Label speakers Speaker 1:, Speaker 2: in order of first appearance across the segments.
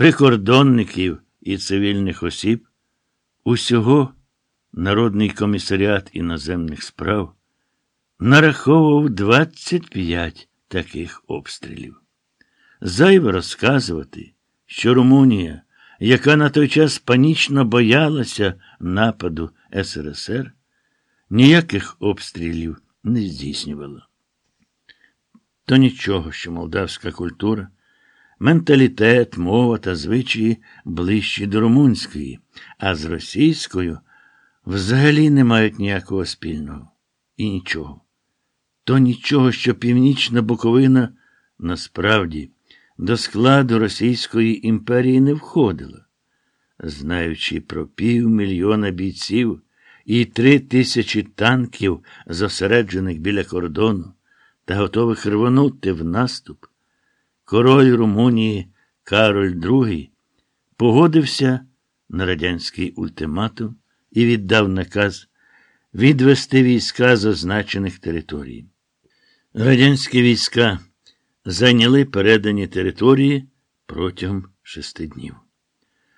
Speaker 1: прикордонників і цивільних осіб, усього Народний комісаріат іноземних справ нараховував 25 таких обстрілів. Зайве розказувати, що Румунія, яка на той час панічно боялася нападу СРСР, ніяких обстрілів не здійснювала. То нічого, що молдавська культура, менталітет, мова та звичаї ближчі до румунської, а з російською взагалі не мають ніякого спільного і нічого. То нічого, що Північна Буковина насправді до складу Російської імперії не входила, знаючи про півмільйона бійців і три тисячі танків, зосереджених біля кордону та готових рвонути в наступ, король Румунії Кароль II погодився на радянський ультиматум і віддав наказ відвести війська з означених територій. Радянські війська зайняли передані території протягом шести днів.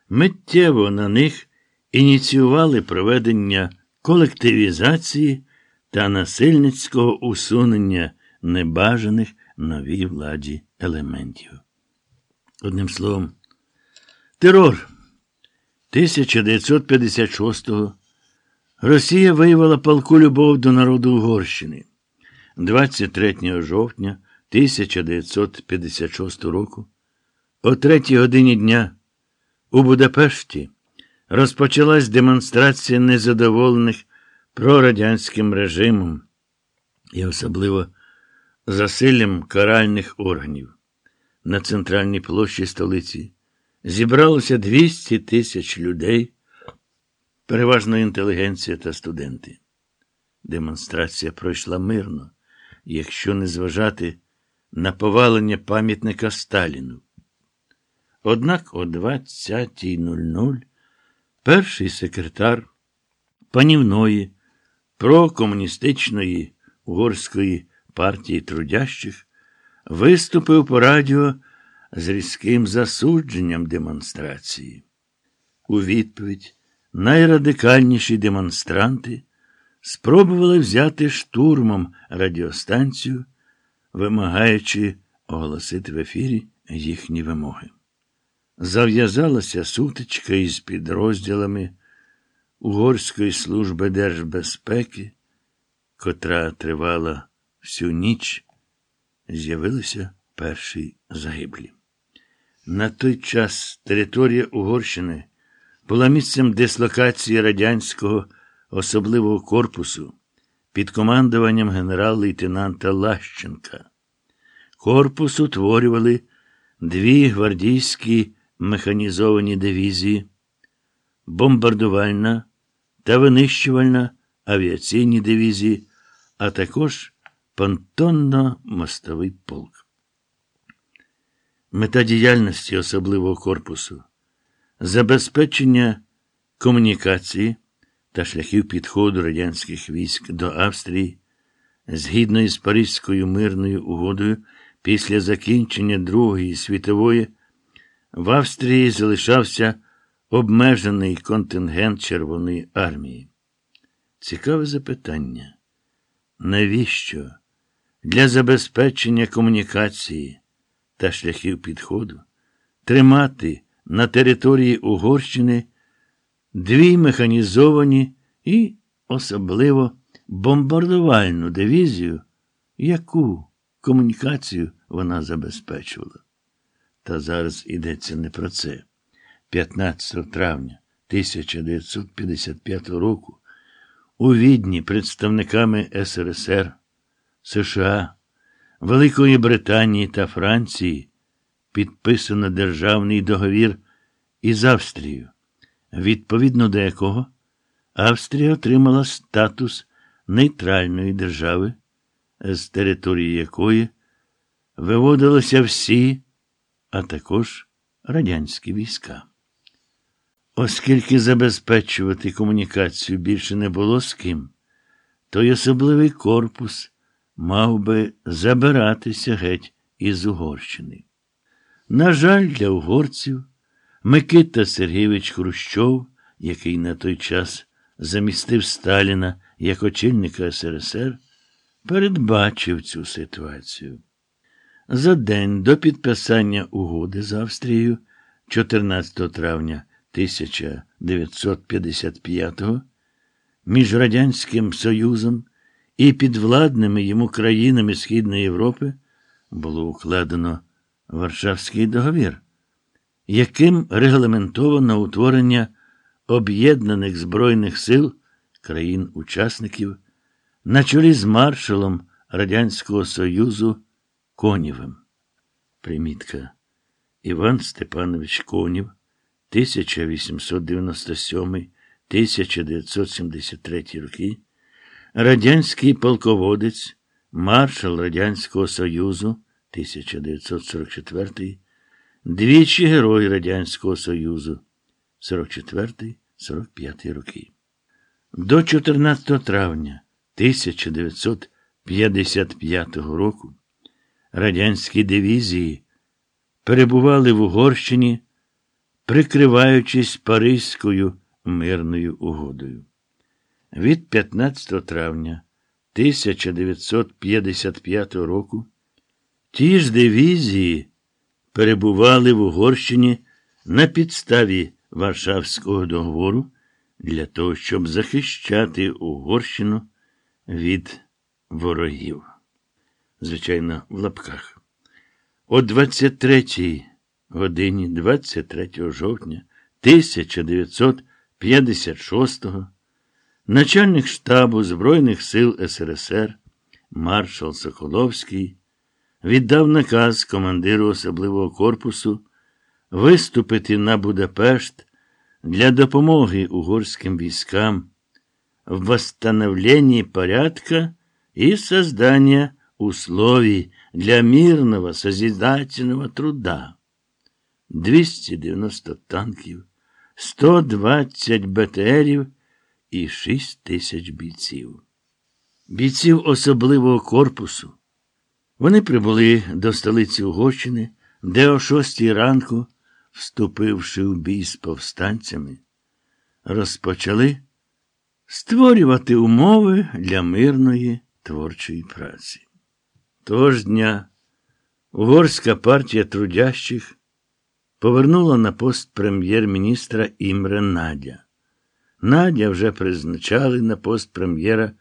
Speaker 1: Миттєво на них ініціювали проведення колективізації та насильницького усунення небажаних новій владі елементів. Одним словом, терор 1956-го Росія виявила палку любов до народу Угорщини. 23 жовтня 1956 року, о третій годині дня у Будапешті розпочалась демонстрація незадоволених прорадянським режимом і особливо засиллям каральних органів. На центральній площі столиці зібралося 200 тисяч людей, переважно інтелігенція та студенти. Демонстрація пройшла мирно, якщо не зважати на повалення пам'ятника Сталіну. Однак о 20.00 перший секретар панівної прокомуністичної угорської партії трудящих виступив по радіо з різким засудженням демонстрації. У відповідь найрадикальніші демонстранти спробували взяти штурмом радіостанцію, вимагаючи оголосити в ефірі їхні вимоги. Зав'язалася сутичка із підрозділами Угорської служби держбезпеки, котра тривала всю ніч, з'явилися перші загиблі. На той час територія Угорщини була місцем дислокації радянського особливого корпусу під командуванням генерал-лейтенанта Лащенка. Корпус утворювали дві гвардійські механізовані дивізії, бомбардувальна та винищувальна авіаційні дивізії, а також понтонно-мостовий полк. Мета діяльності особливого корпусу забезпечення комунікації та шляхів підходу радянських військ до Австрії згідно із Паризькою мирною угодою після закінчення Другої світової в Австрії залишався обмежений контингент Червоної армії. Цікаве запитання. Навіщо для забезпечення комунікації та шляхів підходу тримати на території Угорщини дві механізовані і особливо бомбардувальну дивізію, яку комунікацію вона забезпечувала. Та зараз йдеться не про це. 15 травня 1955 року у Відні представниками СРСР, США, Великої Британії та Франції підписано державний договір із Австрією, відповідно до якого Австрія отримала статус нейтральної держави, з території якої виводилися всі, а також радянські війська. Оскільки забезпечувати комунікацію більше не було з ким, то й особливий корпус мав би забиратися геть із Угорщини. На жаль, для угорців Микита Сергійович Хрущов, який на той час замістив Сталіна як очільника СРСР, передбачив цю ситуацію. За день до підписання угоди з Австрією 14 травня 1955-го між Радянським Союзом і підвладними йому країнами Східної Європи було укладено Варшавський договір, яким регламентовано утворення об'єднаних Збройних сил країн-учасників на чолі з маршалом Радянського Союзу Конєвим. Примітка. Іван Степанович Конів, 1897-1973 роки, радянський полководець, маршал Радянського Союзу 1944, двічі Герой Радянського Союзу 44-45 роки. До 14 травня 1955 року радянські дивізії перебували в Угорщині, прикриваючись Паризькою мирною угодою. Від 15 травня 1955 року ті ж дивізії перебували в Угорщині на підставі Варшавського договору для того, щоб захищати Угорщину від ворогів. Звичайно, в лапках. О 23 годині 23 жовтня 1956-го начальник штабу Збройних сил СРСР маршал Соколовський віддав наказ командиру особливого корпусу виступити на Будапешт для допомоги угорським війскам в восстановлении порядка и создания условий для мирного созидательного труда. 290 танків, 120 БТРів і 6 тисяч бійців. Бійців особливого корпусу. Вони прибули до столиці Угорщини, де о 6 ранку, вступивши в бій з повстанцями, розпочали створювати умови для мирної творчої праці. Того ж дня Угорська партія трудящих повернула на пост прем'єр-міністра Імре Надя. Надя вже призначали на пост прем'єра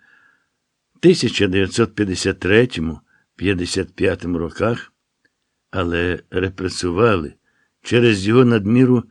Speaker 1: 1953-55 роках, але репресували через його надміру